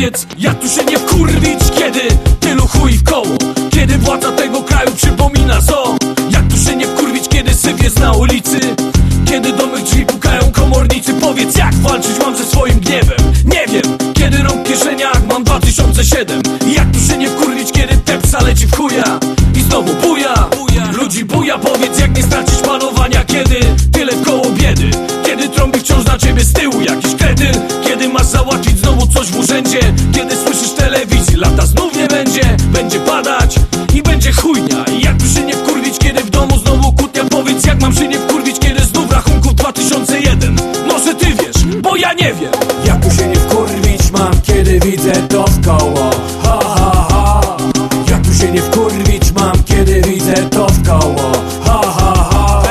powiedz, ja tu się nie wkurwić kiedy będzie padać i będzie chujnia. Jak tu się nie wkurwić, kiedy w domu znowu kłótnia Powiedz jak mam się nie wkurwić, kiedy znów rachunków 2001 Może ty wiesz, bo ja nie wiem. Jak tu się nie wkurwić mam, kiedy widzę to w koło. Ha ha ha. Jak tu się nie wkurwić mam, kiedy widzę to w koło. Ha ha ha.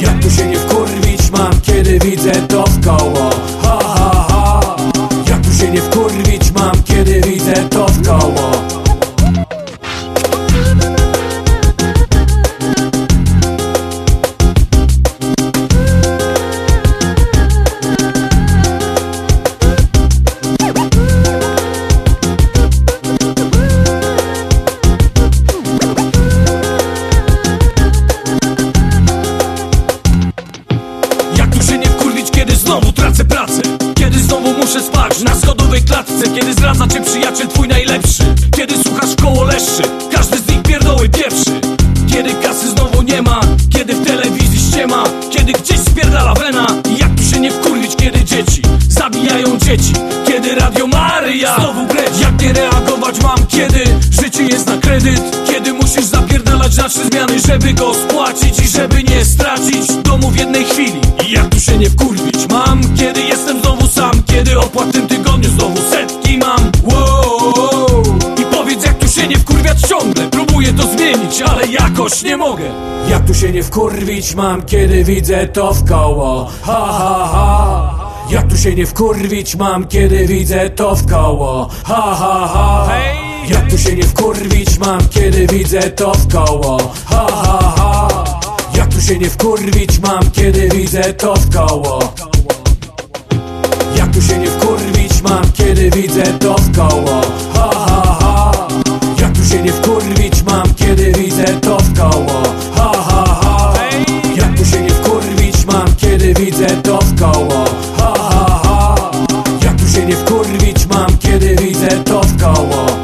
Jak tu się nie wkurwić mam, kiedy widzę to w koło. Ha ha ha. Jak tu się nie wkurwić znowu tracę pracę Kiedy znowu muszę spać. Na schodowej klatce Kiedy zdradza cię przyjaciel twój najlepszy. Kiedy słuchasz koło leszczy Każdy z nich pierdoły pieprzy. Kiedy kasy znowu nie ma Kiedy w telewizji ściema. Kiedy gdzieś spierdala wena I jak tu się nie wkurwić, kiedy dzieci Zabijają dzieci. Kiedy Radio Maryja Znowu greć Jak nie reagować mam, kiedy Życie jest na kredyt. Kiedy musisz zapierdalać na zmiany Żeby go spłacić i żeby nie stracić Domu w jednej chwili. Jak tu się nie wkurwić Kiedy jestem znowu sam Kiedy o płatnym tygodniu znowu setki mam. Wow. I powiedz jak tu się nie wkurwiać ciągle. Próbuję to zmienić, ale jakoś nie mogę. Jak tu się nie wkurwić mam, kiedy widzę to w koło. Ha ha ha. Jak tu się nie wkurwić mam, kiedy widzę to w koło. Ha ha ha. Jak tu się nie wkurwić mam, kiedy widzę to w koło. Ha ha ha. Jak tu się nie wkurwić mam, kiedy widzę to w koło tu się nie wkurwić mam, kiedy widzę to wkoło Ha ha ha. Jak tu się nie wkurwić mam, kiedy widzę to wkoło Ha ha ha. Jak tu się nie wkurwić mam, kiedy widzę to wkoło Ha ha ha. Jak tu się nie wkurwić mam, kiedy widzę to wkoło